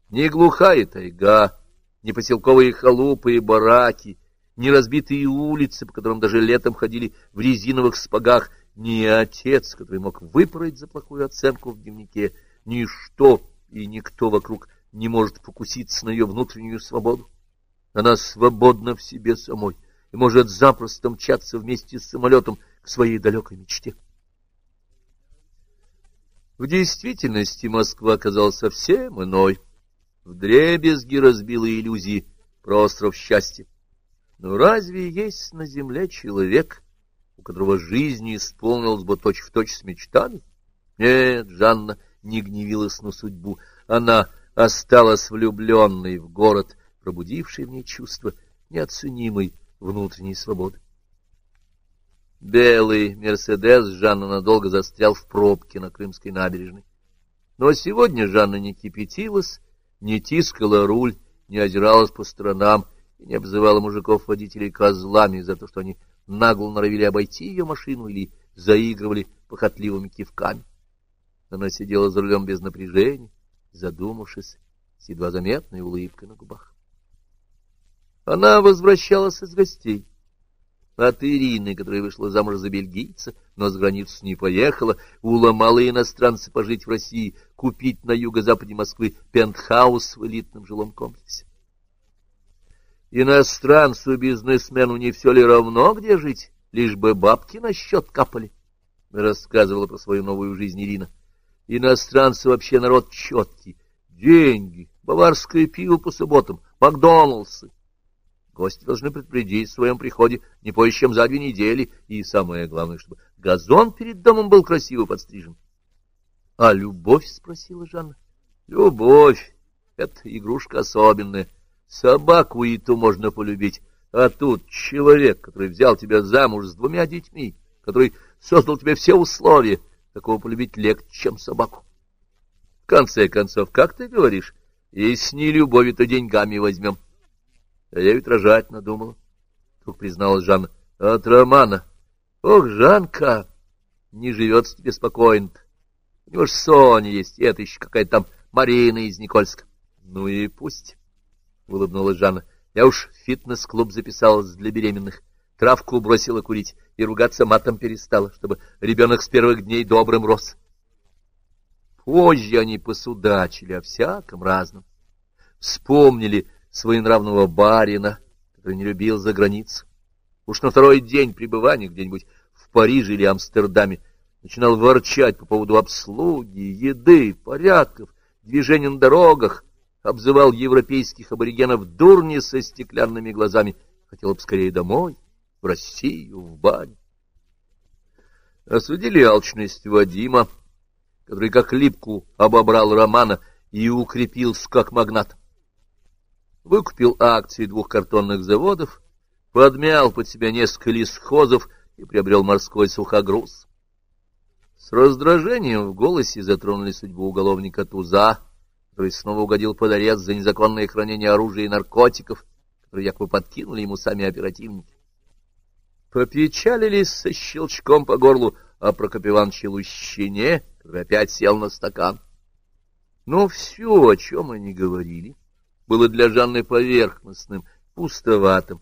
Не глухая тайга, не поселковые халупы и бараки, не разбитые улицы, по которым даже летом ходили в резиновых спагах, ни отец, который мог выпороть за плохую оценку в дневнике, ничто и никто вокруг не может покуситься на ее внутреннюю свободу. Она свободна в себе самой и может запросто мчаться вместе с самолетом к своей далекой мечте. В действительности Москва оказалась совсем иной. В дребезги разбила иллюзии про остров счастья. Но разве есть на земле человек, у которого жизнь исполнилась бы точь-в-точь точь с мечтами? Нет, Жанна не гневилась на судьбу. Она осталась влюбленной в город, пробудивший в ней чувство неоценимой внутренней свободы. Белый «Мерседес» Жанна надолго застрял в пробке на Крымской набережной. Но сегодня Жанна не кипятилась, не тискала руль, не озиралась по сторонам и не обзывала мужиков-водителей козлами за то, что они нагло норовили обойти ее машину или заигрывали похотливыми кивками. Она сидела за рулем без напряжения, задумавшись, с едва заметной улыбкой на губах. Она возвращалась из гостей. От Ирины, которая вышла замуж за бельгийца, но с границу не поехала, уломала иностранца пожить в России, купить на юго-западе Москвы пентхаус в элитном жилом комплексе. Иностранцу-бизнесмену не все ли равно, где жить, лишь бы бабки на счет капали, — рассказывала про свою новую жизнь Ирина. Иностранцы вообще народ четкий. Деньги, баварское пиво по субботам, Макдоналдсы. Гости должны предупредить в своем приходе не позже, чем за две недели, и самое главное, чтобы газон перед домом был красиво подстрижен. — А любовь? — спросила Жанна. — Любовь — это игрушка особенная. Собаку и ту можно полюбить, а тут человек, который взял тебя замуж с двумя детьми, который создал тебе все условия, такого полюбить легче, чем собаку. В конце концов, как ты говоришь, если не любовью, то деньгами возьмем. А я ведь рожать надумала, — вдруг призналась Жанна. От Романа. Ох, Жанка, не живется тебе спокойно -то. У него ж Соня есть, и это еще какая-то там Марина из Никольска. Ну и пусть, — улыбнулась Жанна. Я уж фитнес-клуб записалась для беременных. Травку бросила курить и ругаться матом перестала, чтобы ребенок с первых дней добрым рос. Позже они посудачили о всяком разном. Вспомнили своенравного барина, который не любил за границу. Уж на второй день пребывания где-нибудь в Париже или Амстердаме начинал ворчать по поводу обслуги, еды, порядков, движения на дорогах, обзывал европейских аборигенов дурни со стеклянными глазами, хотел бы скорее домой, в Россию, в баню. Осудили алчность Вадима, который как липку обобрал Романа и укрепился как магнат. Выкупил акции двух картонных заводов, подмял под себя несколько лесхозов и приобрел морской сухогруз. С раздражением в голосе затронули судьбу уголовника Туза, который снова угодил под арест за незаконное хранение оружия и наркотиков, которые якобы подкинули ему сами оперативники. Попечалились со щелчком по горлу о Прокопе Ивановиче Лущине, который опять сел на стакан. Но все, о чем они говорили, было для Жанны поверхностным, пустоватым.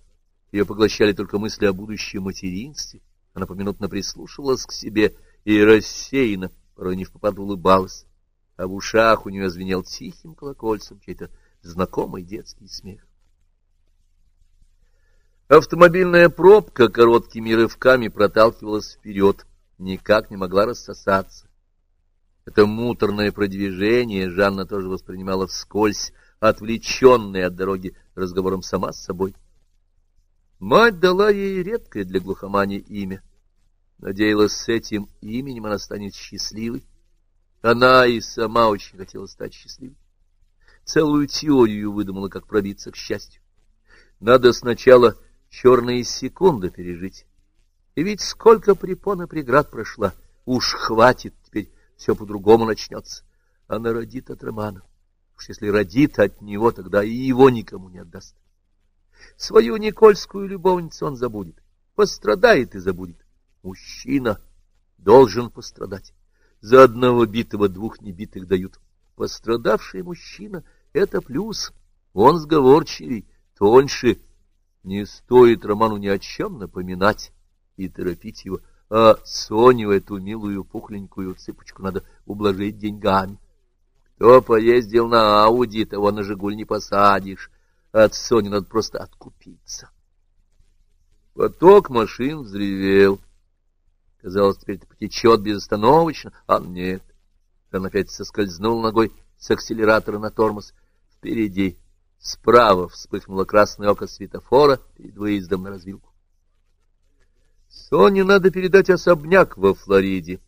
Ее поглощали только мысли о будущем материнстве. Она поминутно прислушивалась к себе и рассеянно, порой не в попад улыбалась, а в ушах у нее звенел тихим колокольцем чей-то знакомый детский смех. Автомобильная пробка короткими рывками проталкивалась вперед никак не могла рассосаться. Это муторное продвижение Жанна тоже воспринимала вскользь, отвлеченная от дороги разговором сама с собой. Мать дала ей редкое для глухомани имя. Надеялась, с этим именем она станет счастливой. Она и сама очень хотела стать счастливой. Целую теорию выдумала, как пробиться к счастью. Надо сначала черные секунды пережить, и ведь сколько препон преград прошла. Уж хватит, теперь все по-другому начнется. Она родит от Романа. Уж если родит от него, тогда и его никому не отдаст. Свою Никольскую любовницу он забудет. Пострадает и забудет. Мужчина должен пострадать. За одного битого двух небитых дают. Пострадавший мужчина — это плюс. Он сговорчивей, тоньше. Не стоит Роману ни о чем напоминать и торопить его, а Соню, эту милую пухленькую цыпочку, надо ублажить деньгами. Кто поездил на Ауди, того на Жигуль не посадишь, от Сони надо просто откупиться. Поток машин взревел. Казалось, теперь это потечет безостановочно, а нет. Он опять соскользнул ногой с акселератора на тормоз. Впереди, справа, вспыхнуло красное око светофора перед выездом на развилку. Соне надо передать особняк во Флориде.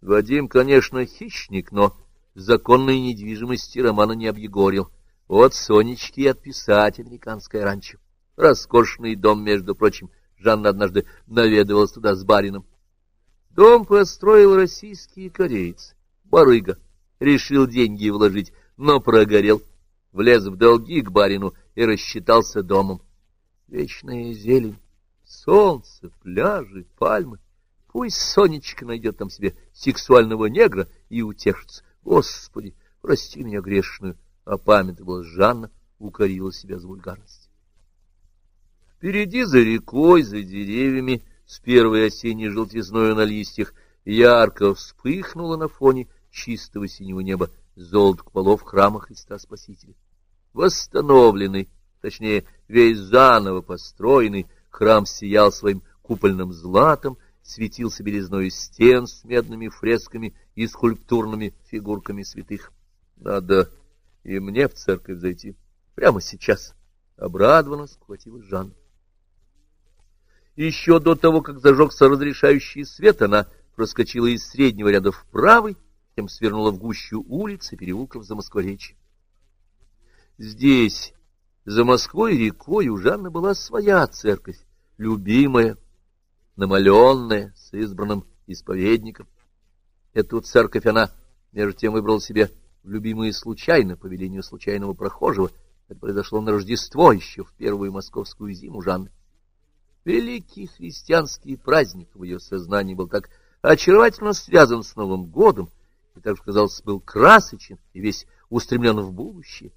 Вадим, конечно, хищник, но законной недвижимости Романа не объегорил. Вот Сонечке и отписать американское ранчо. Роскошный дом, между прочим. Жанна однажды наведывалась туда с барином. Дом построил российский кореец. Барыга. Решил деньги вложить, но прогорел. Влез в долги к барину и рассчитался домом. Вечная зелень солнце, пляжи, пальмы. Пусть Сонечка найдет там себе сексуального негра и утешится. Господи, прости меня грешную, опамятовалась Жанна, укорила себя за вульгарность. Впереди за рекой, за деревьями, с первой осенней желтизной на листьях, ярко вспыхнуло на фоне чистого синего неба золото куполов храма Христа Спасителя. Восстановленный, точнее, весь заново построенный, Храм сиял своим купольным златом, светился белизной стен с медными фресками и скульптурными фигурками святых. Надо и мне в церковь зайти. Прямо сейчас. Обрадованно схватила Жанна. Еще до того, как зажегся разрешающий свет, она проскочила из среднего ряда в правый тем свернула в гущу улиц и переулков за Москворечье. Здесь, за Москвой рекой, у Жанны была своя церковь, любимая, намаленная, с избранным исповедником. Эту церковь она, между тем, выбрала себе в любимые случайно, по велению случайного прохожего. Это произошло на Рождество еще в первую московскую зиму Жанны. Великий христианский праздник в ее сознании был так очаровательно связан с Новым годом, и также, казалось, был красочен и весь устремлен в будущее.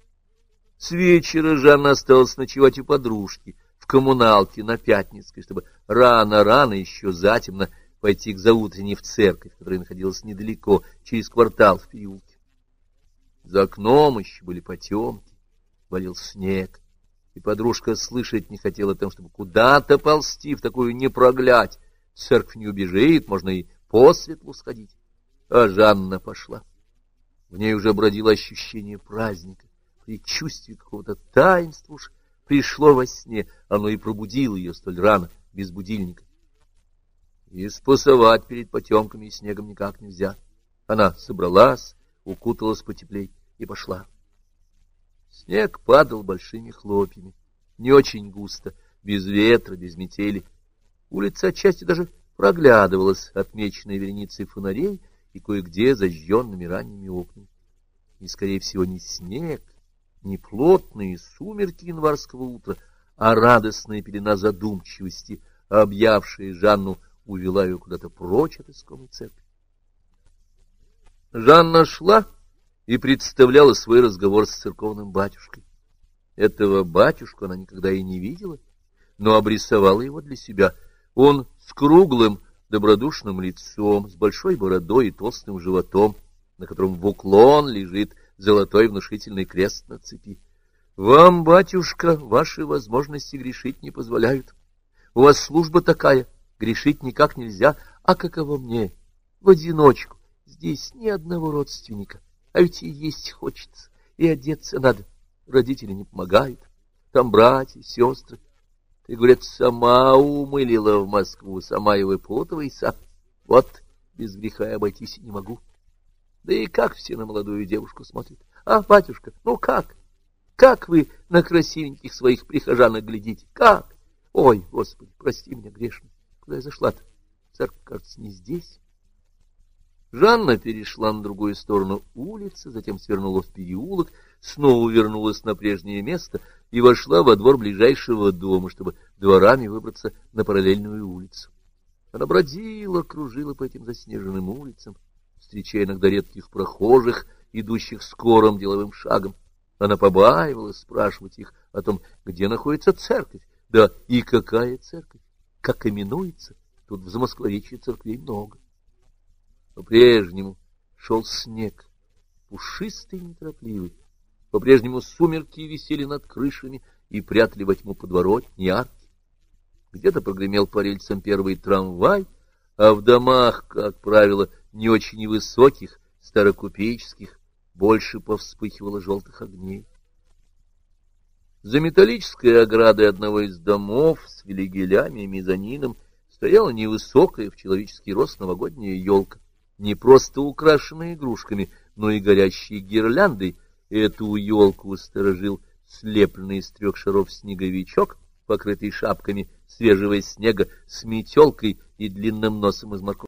С вечера Жанна осталась ночевать у подружки коммуналке на Пятницкой, чтобы рано-рано еще затемно пойти к заутренней в церковь, которая находилась недалеко, через квартал в переулке. За окном еще были потемки, валил снег, и подружка слышать не хотела о том, чтобы куда-то ползти в такую непроглядь. Церковь не убежит, можно и по светлу сходить. А Жанна пошла. В ней уже бродило ощущение праздника, предчувствие какого-то таинства уж пришло во сне, оно и пробудило ее столь рано, без будильника. И спасовать перед потемками и снегом никак нельзя. Она собралась, укуталась потеплей и пошла. Снег падал большими хлопьями, не очень густо, без ветра, без метели. Улица отчасти даже проглядывалась, отмеченная вереницей фонарей и кое-где зажженными ранними окнами. И, скорее всего, не снег, не плотные сумерки январского утра, а радостная пелена задумчивости, объявшая Жанну, увела ее куда-то прочь от искомой церкви. Жанна шла и представляла свой разговор с церковным батюшкой. Этого батюшку она никогда и не видела, но обрисовала его для себя. Он с круглым, добродушным лицом, с большой бородой и толстым животом, на котором в уклон лежит золотой внушительный крест на цепи. Вам, батюшка, ваши возможности грешить не позволяют. У вас служба такая, грешить никак нельзя, а каково мне, в одиночку, здесь ни одного родственника, а ведь и есть хочется, и одеться надо, родители не помогают, там братья, сестры, ты, говорят, сама умылила в Москву, сама и выпутывайся. Вот без греха обойтись не могу. Да и как все на молодую девушку смотрят? А, батюшка, ну как? Как вы на красивеньких своих прихожанок глядите? Как? Ой, Господи, прости меня грешно. Куда я зашла-то? Церковь, кажется, не здесь. Жанна перешла на другую сторону улицы, затем свернула в переулок, снова вернулась на прежнее место и вошла во двор ближайшего дома, чтобы дворами выбраться на параллельную улицу. Она бродила, кружила по этим заснеженным улицам, встречая иногда редких прохожих, идущих скорым деловым шагом. Она побаивалась спрашивать их о том, где находится церковь, да и какая церковь, как именуется. Тут в Замоскворечье церквей много. По-прежнему шел снег, пушистый и неторопливый. По-прежнему сумерки висели над крышами и прятали во тьму подворотни арки. Где-то прогремел по рельсам первый трамвай, а в домах, как правило, не очень высоких, старокупеческих, больше повспыхивало желтых огней. За металлической оградой одного из домов с филигелями и мезонином стояла невысокая в человеческий рост новогодняя елка, не просто украшенная игрушками, но и горящей гирляндой — Эту елку сторожил слепленный из трех шаров снеговичок, покрытый шапками свежего снега, с метелкой и длинным носом из моркови.